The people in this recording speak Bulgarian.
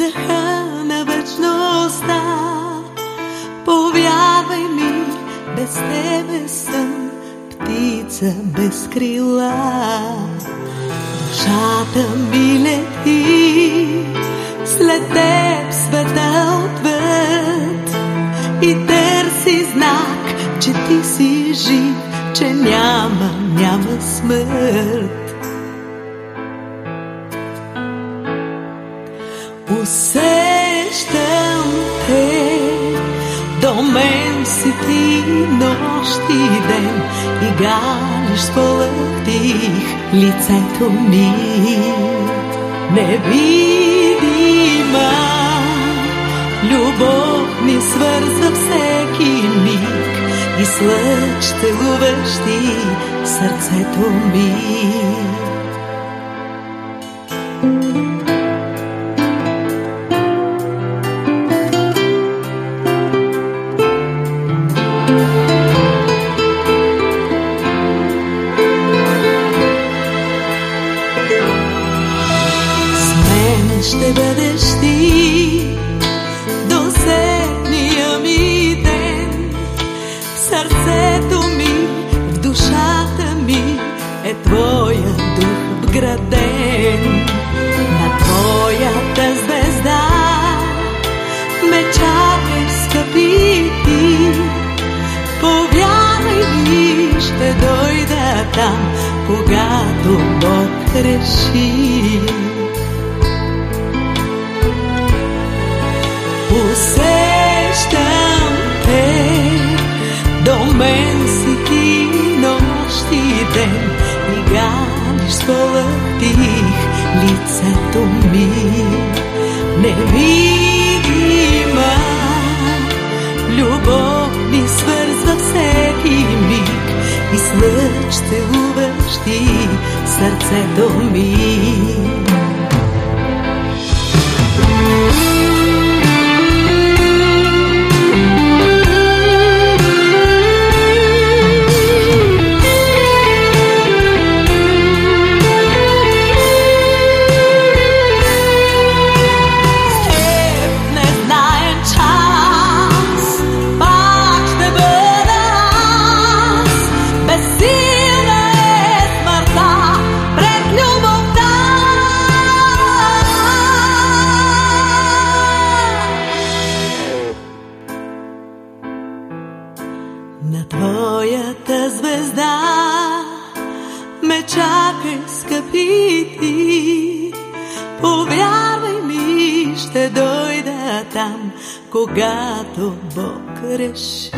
вдъха на вечността. Повярвай ми, без тебе съм птица без крила. Душата ми лети, след теб света отвъд и търси знак, че ти си жив, че няма, няма смърт. Усещам те, до мен си ти нощ и ден и галиш сполъхтих лицето ми. Невидима любов ни свързва всеки миг и слъч целуващи сърцето ми. Ще бъдеш ти до седния ми ден. В сърцето ми, в душата ми е твоя дух вграден. На твоята звезда ме чакай, скъпи ти. Повярвай ми, ще дойда там, когато Бог реши. Ден и галиш сполъхтих лицето ми. Невидима любов ни свързва всеки миг и слъч целуващи сърцето ми. На твоята звезда ме чакай, скъпи ти. Повярвай ми, ще дойда там, когато Бог реши.